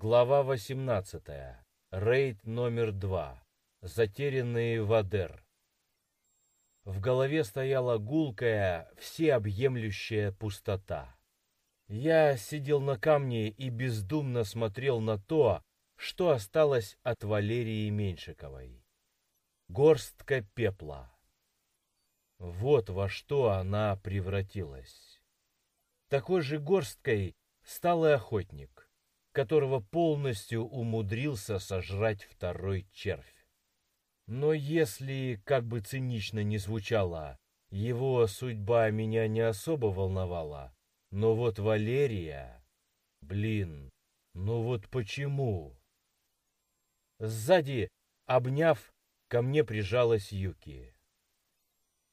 Глава 18. Рейд номер 2. Затерянные в Адер. В голове стояла гулкая, всеобъемлющая пустота. Я сидел на камне и бездумно смотрел на то, что осталось от Валерии Меньшиковой. Горстка пепла. Вот во что она превратилась. Такой же горсткой стал и охотник, которого полностью умудрился сожрать второй червь. Но если, как бы цинично ни звучало, его судьба меня не особо волновала, но вот Валерия... Блин, ну вот почему? Сзади, обняв, ко мне прижалась Юки.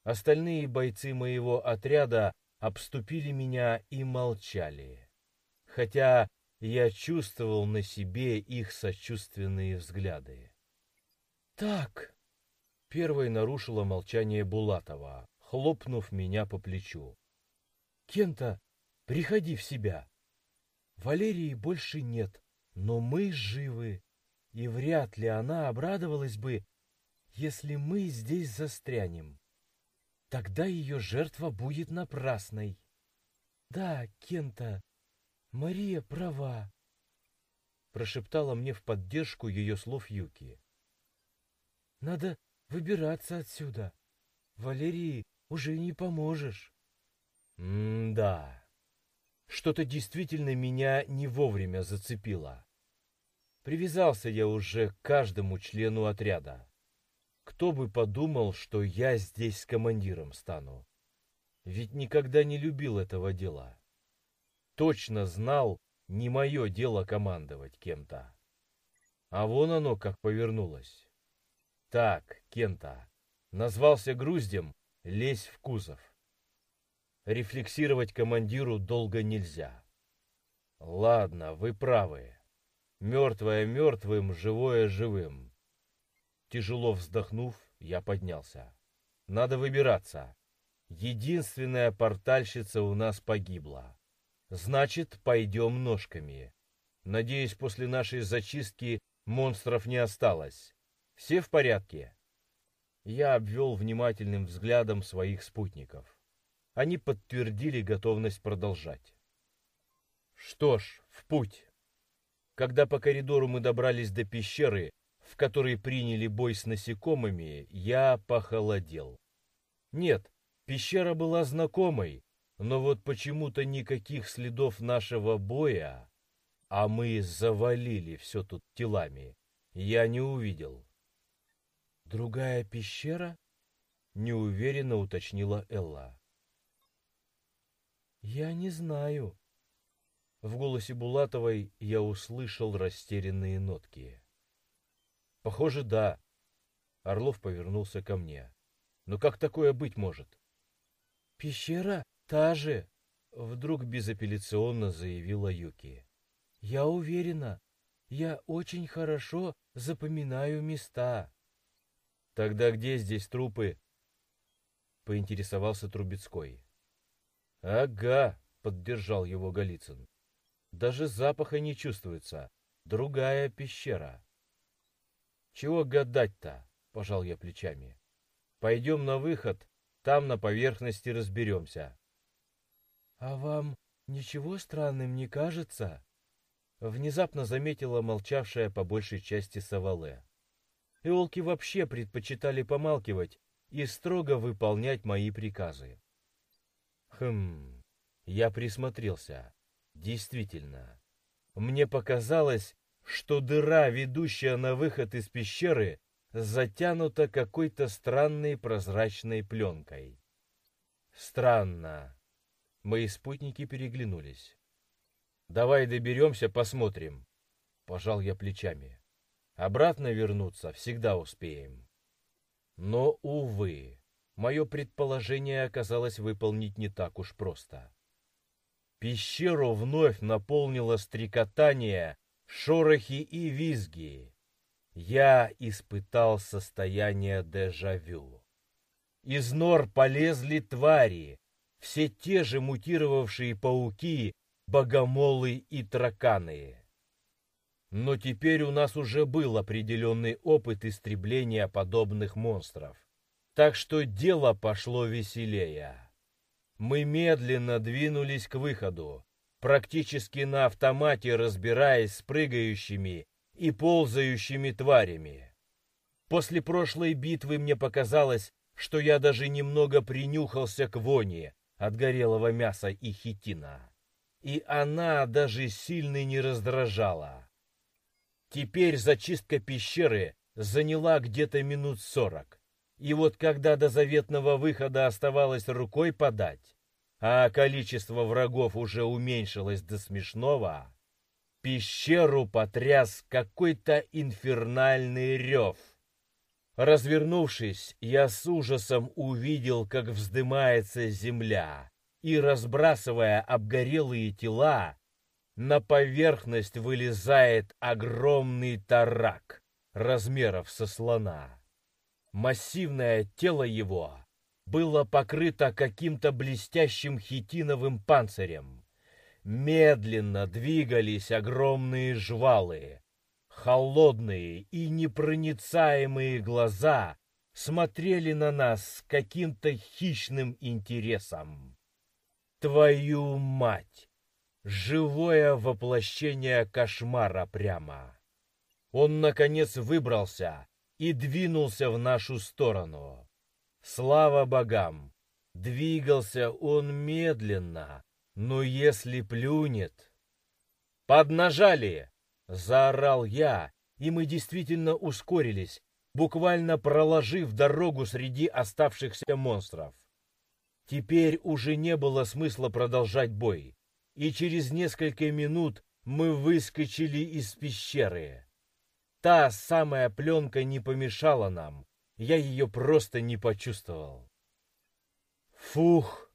Остальные бойцы моего отряда обступили меня и молчали, хотя я чувствовал на себе их сочувственные взгляды. «Так!» — первой нарушила молчание Булатова, хлопнув меня по плечу. «Кента, приходи в себя. Валерии больше нет, но мы живы и вряд ли она обрадовалась бы, если мы здесь застрянем. Тогда ее жертва будет напрасной. Да, Кента, Мария права, прошептала мне в поддержку ее слов Юки. Надо выбираться отсюда. Валерии уже не поможешь. М-да. Что-то действительно меня не вовремя зацепило. Привязался я уже к каждому члену отряда. Кто бы подумал, что я здесь командиром стану. Ведь никогда не любил этого дела. Точно знал, не мое дело командовать кем-то. А вон оно как повернулось. Так, Кента, назвался груздем, лезь в кузов. Рефлексировать командиру долго нельзя. Ладно, вы правы. Мертвое мертвым, живое живым. Тяжело вздохнув, я поднялся. Надо выбираться. Единственная портальщица у нас погибла. Значит, пойдем ножками. Надеюсь, после нашей зачистки монстров не осталось. Все в порядке? Я обвел внимательным взглядом своих спутников. Они подтвердили готовность продолжать. Что ж, в путь. Когда по коридору мы добрались до пещеры, в которой приняли бой с насекомыми, я похолодел. Нет, пещера была знакомой, но вот почему-то никаких следов нашего боя, а мы завалили все тут телами, я не увидел. «Другая пещера?» — неуверенно уточнила Элла. «Я не знаю», в голосе Булатовой я услышал растерянные нотки. Похоже, да. Орлов повернулся ко мне. Но как такое быть может? Пещера та же, вдруг безапелляционно заявила Юки. Я уверена, я очень хорошо запоминаю места. Тогда где здесь трупы? Поинтересовался Трубецкой. Ага, поддержал его Голицын. Даже запаха не чувствуется. Другая пещера. Чего гадать-то? Пожал я плечами. Пойдем на выход, там на поверхности разберемся. А вам ничего странным не кажется? Внезапно заметила молчавшая по большей части Савале. Иолки вообще предпочитали помалкивать и строго выполнять мои приказы. Хм, я присмотрелся. Действительно, мне показалось, что дыра, ведущая на выход из пещеры, затянута какой-то странной прозрачной пленкой. Странно. Мои спутники переглянулись. «Давай доберемся, посмотрим», — пожал я плечами. «Обратно вернуться всегда успеем». Но, увы, мое предположение оказалось выполнить не так уж просто. Пещеру вновь наполнило стрекотание, шорохи и визги. Я испытал состояние дежавю. Из нор полезли твари, все те же мутировавшие пауки, богомолы и тараканы. Но теперь у нас уже был определенный опыт истребления подобных монстров. Так что дело пошло веселее. Мы медленно двинулись к выходу, практически на автомате разбираясь с прыгающими и ползающими тварями. После прошлой битвы мне показалось, что я даже немного принюхался к воне от горелого мяса и хитина. И она даже сильно не раздражала. Теперь зачистка пещеры заняла где-то минут сорок. И вот когда до заветного выхода оставалось рукой подать, а количество врагов уже уменьшилось до смешного, пещеру потряс какой-то инфернальный рев. Развернувшись, я с ужасом увидел, как вздымается земля, и, разбрасывая обгорелые тела, на поверхность вылезает огромный тарак размеров со слона. Массивное тело его было покрыто каким-то блестящим хитиновым панцирем. Медленно двигались огромные жвалы. Холодные и непроницаемые глаза смотрели на нас с каким-то хищным интересом. Твою мать! Живое воплощение кошмара прямо. Он, наконец, выбрался и двинулся в нашу сторону. Слава богам! Двигался он медленно, но если плюнет... «Поднажали!» — заорал я, и мы действительно ускорились, буквально проложив дорогу среди оставшихся монстров. Теперь уже не было смысла продолжать бой, и через несколько минут мы выскочили из пещеры. Та самая пленка не помешала нам. Я ее просто не почувствовал. Фух!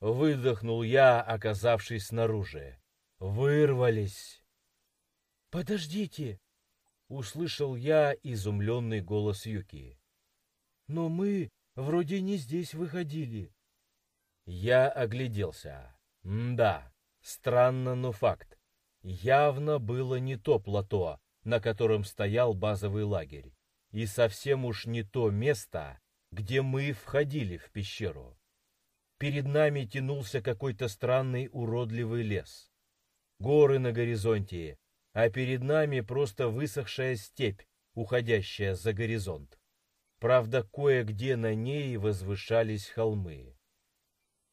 Выдохнул я, оказавшись снаружи. Вырвались. Подождите! Услышал я изумленный голос Юки. Но мы вроде не здесь выходили. Я огляделся. Да, странно, но факт. Явно было не то плато, на котором стоял базовый лагерь, и совсем уж не то место, где мы входили в пещеру. Перед нами тянулся какой-то странный уродливый лес. Горы на горизонте, а перед нами просто высохшая степь, уходящая за горизонт. Правда, кое-где на ней возвышались холмы.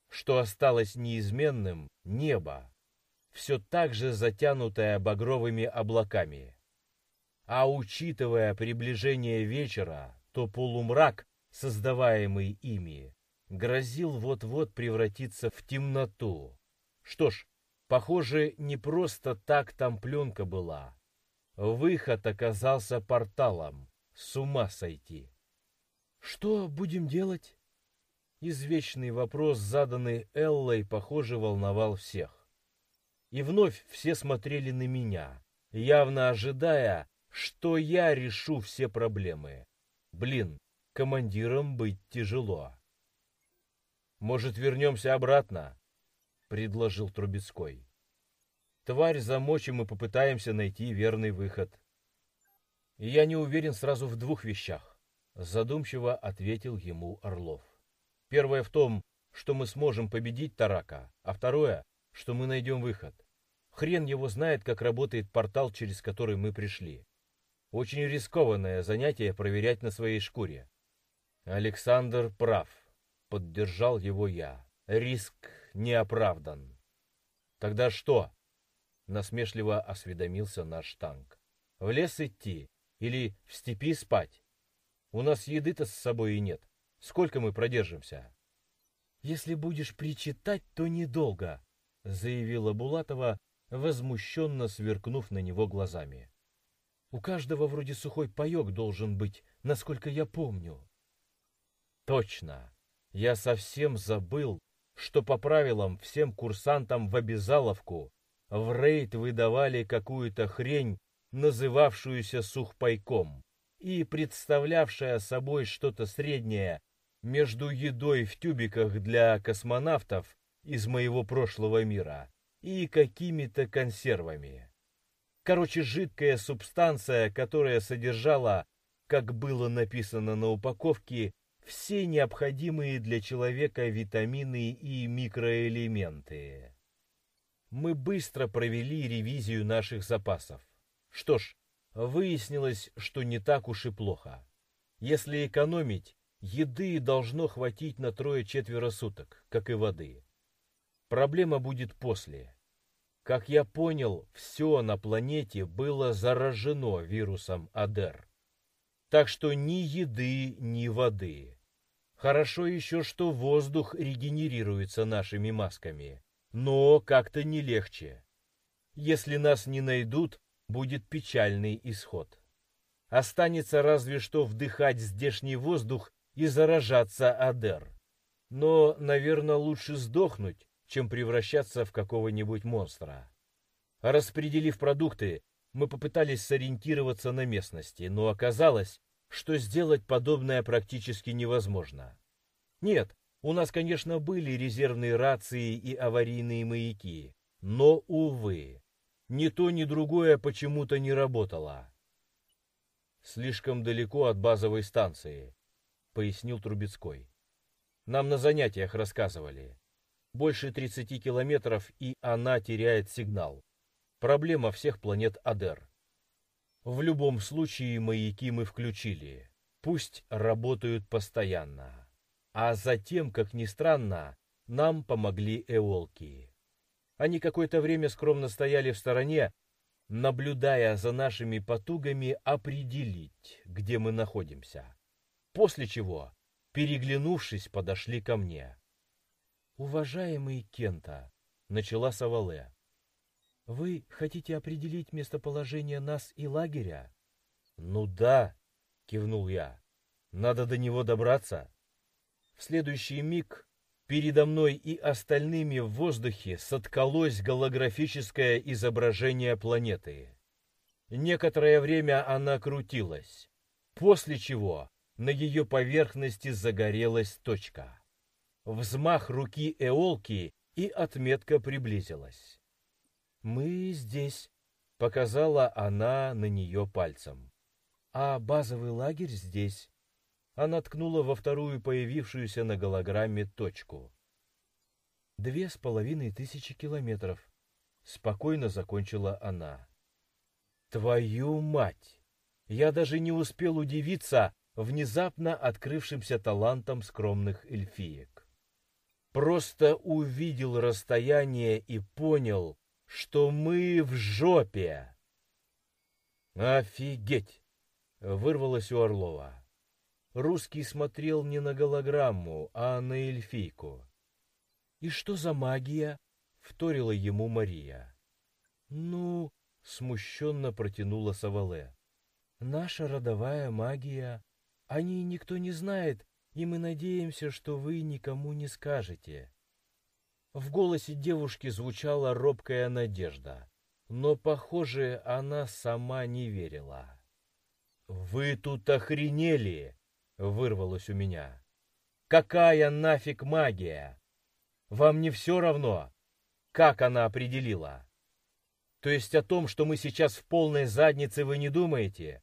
Что осталось неизменным — небо, все так же затянутое багровыми облаками. А учитывая приближение вечера, то полумрак, создаваемый ими, грозил вот-вот превратиться в темноту. Что ж, похоже, не просто так там пленка была. Выход оказался порталом. С ума сойти. Что будем делать? Извечный вопрос, заданный Эллой, похоже, волновал всех. И вновь все смотрели на меня, явно ожидая, что я решу все проблемы. Блин, командиром быть тяжело. Может, вернемся обратно? Предложил Трубецкой. Тварь замочим и попытаемся найти верный выход. Я не уверен сразу в двух вещах. Задумчиво ответил ему Орлов. Первое в том, что мы сможем победить Тарака, а второе, что мы найдем выход. Хрен его знает, как работает портал, через который мы пришли. Очень рискованное занятие проверять на своей шкуре. Александр прав, поддержал его я. Риск не оправдан. Тогда что? Насмешливо осведомился наш танк. В лес идти или в степи спать? У нас еды-то с собой и нет. Сколько мы продержимся? Если будешь причитать, то недолго, заявила Булатова, возмущенно сверкнув на него глазами. У каждого вроде сухой паек должен быть, насколько я помню. Точно. Я совсем забыл, что по правилам всем курсантам в обязаловку в рейд выдавали какую-то хрень, называвшуюся сухпайком и представлявшая собой что-то среднее между едой в тюбиках для космонавтов из моего прошлого мира и какими-то консервами. Короче, жидкая субстанция, которая содержала, как было написано на упаковке, все необходимые для человека витамины и микроэлементы. Мы быстро провели ревизию наших запасов. Что ж, выяснилось, что не так уж и плохо. Если экономить, еды должно хватить на трое-четверо суток, как и воды. Проблема будет после. Как я понял, все на планете было заражено вирусом Адер. Так что ни еды, ни воды. Хорошо еще, что воздух регенерируется нашими масками, но как-то не легче. Если нас не найдут, будет печальный исход. Останется разве что вдыхать здешний воздух и заражаться Адер. Но, наверное, лучше сдохнуть, чем превращаться в какого-нибудь монстра. Распределив продукты, мы попытались сориентироваться на местности, но оказалось, что сделать подобное практически невозможно. Нет, у нас, конечно, были резервные рации и аварийные маяки, но, увы, ни то, ни другое почему-то не работало. Слишком далеко от базовой станции, пояснил Трубецкой. Нам на занятиях рассказывали. Больше 30 километров, и она теряет сигнал. Проблема всех планет Адер. В любом случае маяки мы включили. Пусть работают постоянно. А затем, как ни странно, нам помогли эолки. Они какое-то время скромно стояли в стороне, наблюдая за нашими потугами определить, где мы находимся. После чего, переглянувшись, подошли ко мне. «Уважаемый Кента», — начала Савале, вы хотите определить местоположение нас и лагеря? Ну да, кивнул я. Надо до него добраться. В следующий миг передо мной и остальными в воздухе соткалось голографическое изображение планеты. Некоторое время она крутилась, после чего на ее поверхности загорелась точка. Взмах руки Эолки, и отметка приблизилась. «Мы здесь», — показала она на нее пальцем. «А базовый лагерь здесь». Она ткнула во вторую появившуюся на голограмме точку. «Две с половиной тысячи километров», — спокойно закончила она. «Твою мать! Я даже не успел удивиться внезапно открывшимся талантом скромных эльфиек. Просто увидел расстояние и понял, что мы в жопе. Офигеть! Вырвалось у Орлова. Русский смотрел не на голограмму, а на эльфийку. «И что за магия?» — вторила ему Мария. «Ну...» — смущенно протянула Савале. «Наша родовая магия. О ней никто не знает, и мы надеемся, что вы никому не скажете. В голосе девушки звучала робкая надежда, но, похоже, она сама не верила. «Вы тут охренели!» — вырвалось у меня. «Какая нафиг магия? Вам не все равно, как она определила? То есть о том, что мы сейчас в полной заднице, вы не думаете?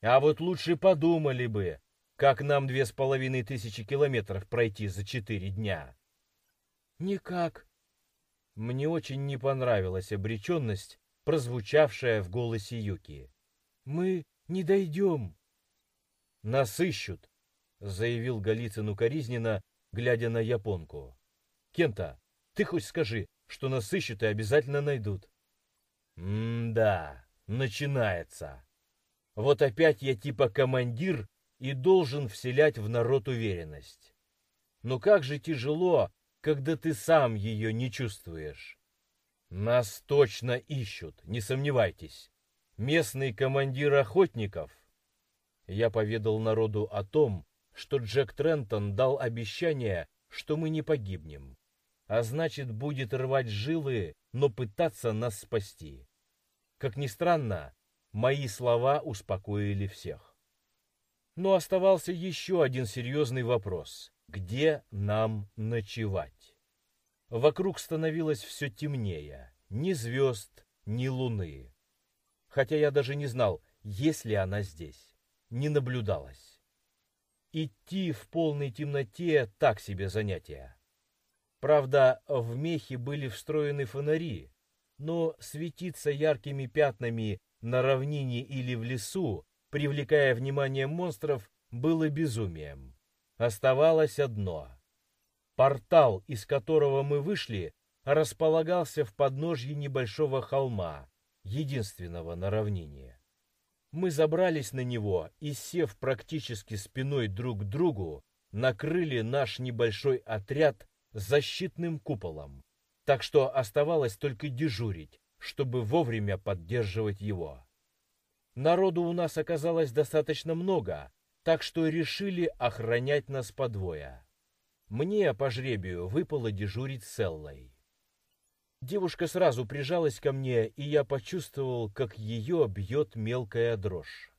А вот лучше подумали бы, как нам две с половиной тысячи километров пройти за четыре дня». «Никак». Мне очень не понравилась обреченность, прозвучавшая в голосе Юки. «Мы не дойдем». «Нас ищут», — заявил Голицын укоризненно, глядя на японку. «Кента, ты хоть скажи, что нас ищут и обязательно найдут». «М-да, начинается. Вот опять я типа командир и должен вселять в народ уверенность. Но как же тяжело когда ты сам ее не чувствуешь. Нас точно ищут, не сомневайтесь. Местный командир охотников. Я поведал народу о том, что Джек Трентон дал обещание, что мы не погибнем, а значит будет рвать жилы, но пытаться нас спасти. Как ни странно, мои слова успокоили всех. Но оставался еще один серьезный вопрос где нам ночевать. Вокруг становилось все темнее, ни звезд, ни луны. хотя я даже не знал, есть ли она здесь. Не наблюдалась. Идти в полной темноте — так себе занятие. Правда, в мехе были встроены фонари, но светиться яркими пятнами на равнине или в лесу, привлекая внимание монстров, было безумием. Оставалось одно. Портал, из которого мы вышли, располагался в подножье небольшого холма, единственного на равнине. Мы забрались на него и, сев практически спиной друг к другу, накрыли наш небольшой отряд защитным куполом, так что оставалось только дежурить, чтобы вовремя поддерживать его. Народу у нас оказалось достаточно много, так что решили охранять нас подвое. Мне по жребию выпало дежурить с Эллой. Девушка сразу прижалась ко мне, и я почувствовал, как ее бьет мелкая дрожь.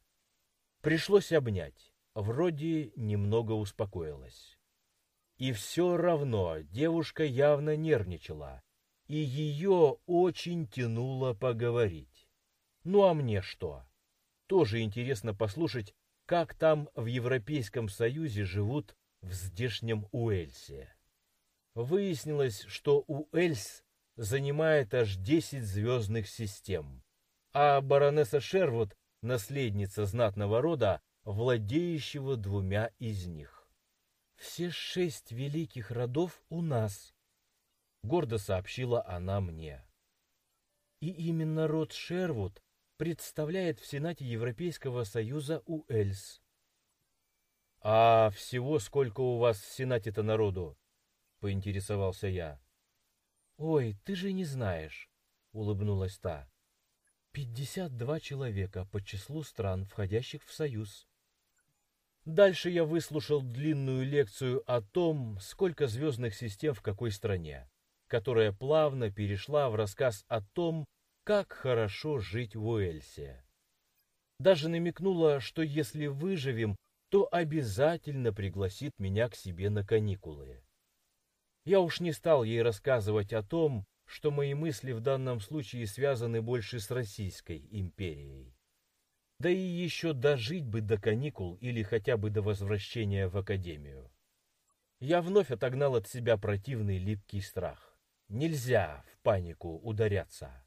Пришлось обнять. Вроде немного успокоилась. И все равно девушка явно нервничала, и ее очень тянуло поговорить. Ну а мне что? Тоже интересно послушать, как там в Европейском Союзе живут в здешнем Уэльсе. Выяснилось, что Уэльс занимает аж 10 звездных систем, а баронесса Шервуд – наследница знатного рода, владеющего двумя из них. «Все шесть великих родов у нас», — гордо сообщила она мне. «И именно род Шервуд представляет в Сенате Европейского Союза Уэльс». «А всего сколько у вас в Сенате-то народу?» — поинтересовался я. «Ой, ты же не знаешь», — улыбнулась та. «Пятьдесят два человека по числу стран, входящих в Союз». Дальше я выслушал длинную лекцию о том, сколько звездных систем в какой стране, которая плавно перешла в рассказ о том, как хорошо жить в Уэльсе. Даже намекнула, что если выживем, то обязательно пригласит меня к себе на каникулы. Я уж не стал ей рассказывать о том, что мои мысли в данном случае связаны больше с Российской империей. Да и еще дожить бы до каникул или хотя бы до возвращения в академию. Я вновь отогнал от себя противный липкий страх. Нельзя в панику ударяться.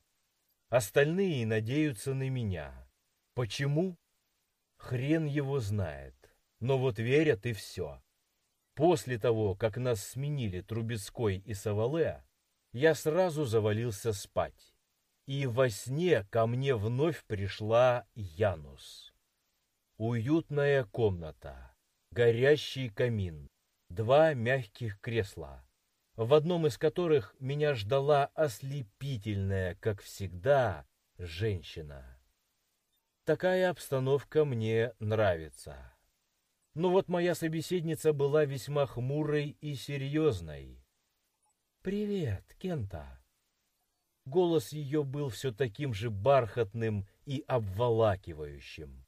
Остальные надеются на меня. Почему? Хрен его знает. Но вот верят и все. После того, как нас сменили Трубецкой и Савале, я сразу завалился спать. И во сне ко мне вновь пришла Янус. Уютная комната, горящий камин, два мягких кресла, в одном из которых меня ждала ослепительная, как всегда, женщина. Такая обстановка мне нравится. Но вот моя собеседница была весьма хмурой и серьезной. «Привет, Кента!» Голос ее был все таким же бархатным и обволакивающим.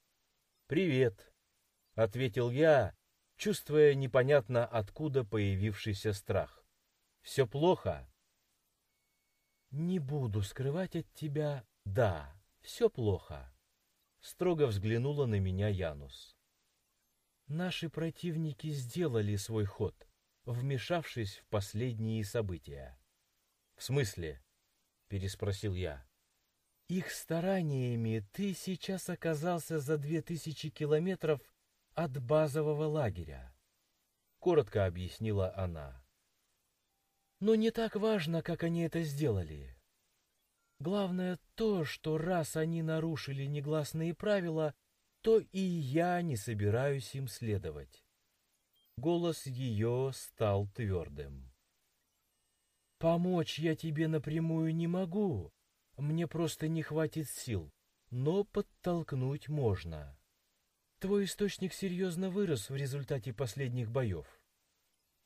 «Привет!» — ответил я, чувствуя непонятно откуда появившийся страх. «Все плохо?» «Не буду скрывать от тебя, да, все плохо», — строго взглянула на меня Янус. Наши противники сделали свой ход, вмешавшись в последние события. — В смысле? — переспросил я. — Их стараниями ты сейчас оказался за две тысячи километров от базового лагеря, — коротко объяснила она. Но не так важно, как они это сделали. Главное то, что раз они нарушили негласные правила, то и я не собираюсь им следовать. Голос ее стал твердым. Помочь я тебе напрямую не могу, мне просто не хватит сил, но подтолкнуть можно. Твой источник серьезно вырос в результате последних боев.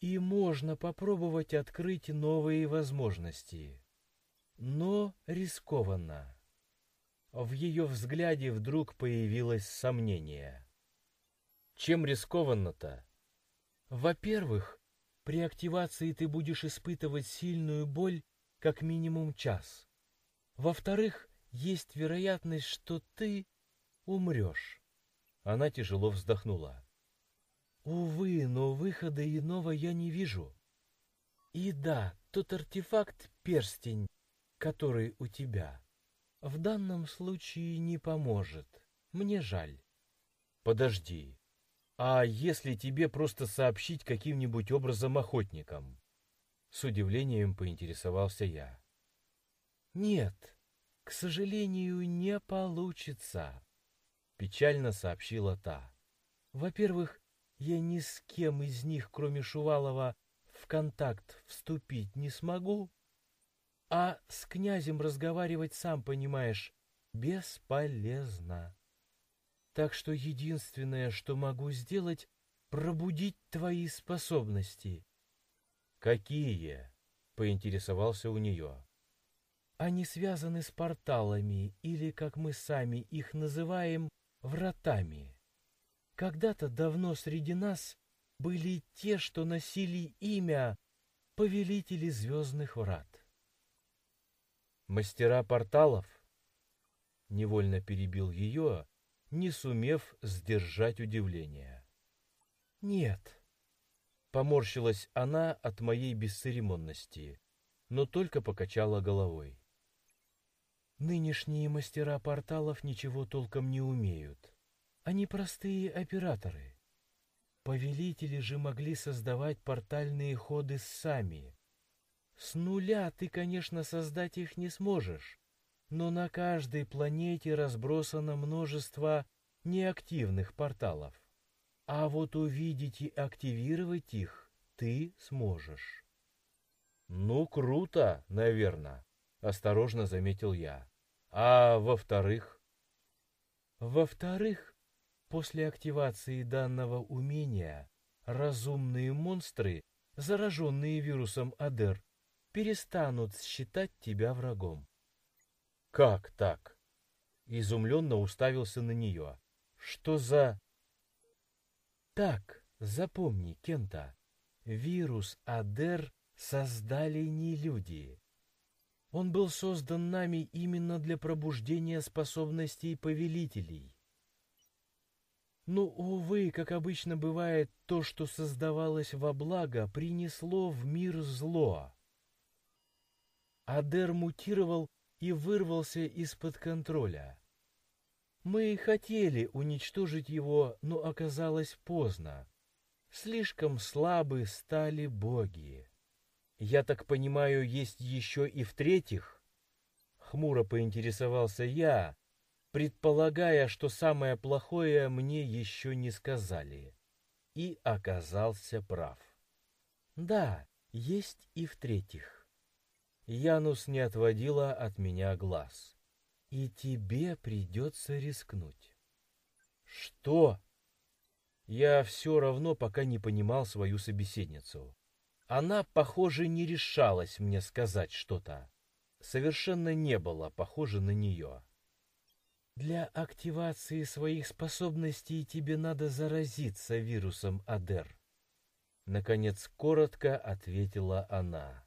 И можно попробовать открыть новые возможности. Но рискованно. В ее взгляде вдруг появилось сомнение. Чем рискованно-то? Во-первых, при активации ты будешь испытывать сильную боль как минимум час. Во-вторых, есть вероятность, что ты умрешь. Она тяжело вздохнула. Увы, но выхода иного я не вижу. И да, тот артефакт — перстень, который у тебя, в данном случае не поможет. Мне жаль. Подожди. А если тебе просто сообщить каким-нибудь образом охотникам? С удивлением поинтересовался я. Нет, к сожалению, не получится, печально сообщила та. Во-первых, я ни с кем из них, кроме Шувалова, в контакт вступить не смогу, а с князем разговаривать, сам понимаешь, бесполезно. Так что единственное, что могу сделать, пробудить твои способности. Какие? Поинтересовался у нее. Они связаны с порталами, или, как мы сами их называем, вратами. Когда-то давно среди нас были те, что носили имя Повелители Звездных Врат. Мастера порталов? Невольно перебил ее, не сумев сдержать удивление. Нет. Поморщилась она от моей бесцеремонности, но только покачала головой. Нынешние мастера порталов ничего толком не умеют. Они простые операторы. Повелители же могли создавать портальные ходы сами. С нуля ты, конечно, создать их не сможешь, но на каждой планете разбросано множество неактивных порталов. А вот увидеть и активировать их ты сможешь. Ну, круто, наверное, осторожно заметил я. А во-вторых? Во-вторых, После активации данного умения разумные монстры, зараженные вирусом Адер, перестанут считать тебя врагом. Как так? Изумленно уставился на нее. Что за... Так, запомни, Кента, вирус Адер создали не люди. Он был создан нами именно для пробуждения способностей повелителей. Но, увы, как обычно бывает, то, что создавалось во благо, принесло в мир зло. Адер мутировал и вырвался из-под контроля. Мы хотели уничтожить его, но оказалось поздно. Слишком слабы стали боги. Я так понимаю, есть еще и в-третьих? Хмуро поинтересовался я, предполагая, что самое плохое мне еще не сказали. И оказался прав. Да, есть и в-третьих. Янус не отводила от меня глаз. И тебе придется рискнуть. Что? Я все равно пока не понимал свою собеседницу. Она, похоже, не решалась мне сказать что-то. Совершенно не было похоже на нее. Для активации своих способностей тебе надо заразиться вирусом Адер. Наконец, коротко ответила она.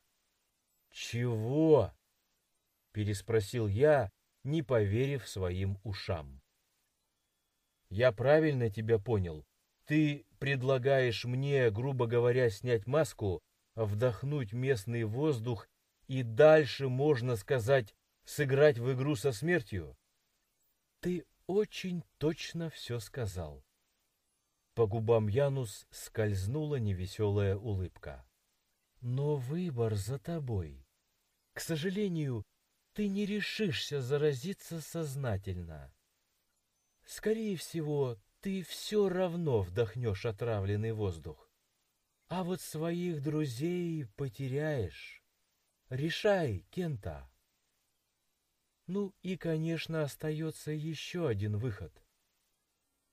«Чего?» — переспросил я, не поверив своим ушам. «Я правильно тебя понял? Ты предлагаешь мне, грубо говоря, снять маску, вдохнуть местный воздух и дальше, можно сказать, сыграть в игру со смертью?» Ты очень точно все сказал. По губам Янус скользнула невеселая улыбка. Но выбор за тобой. К сожалению, ты не решишься заразиться сознательно. Скорее всего, ты все равно вдохнешь отравленный воздух. А вот своих друзей потеряешь. Решай, Кента. Ну и, конечно, остается еще один выход.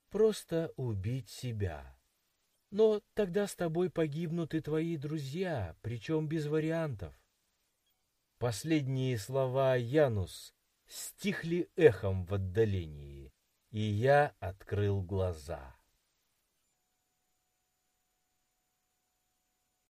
Просто убить себя. Но тогда с тобой погибнут и твои друзья, причем без вариантов. Последние слова Янус стихли эхом в отдалении, и я открыл глаза.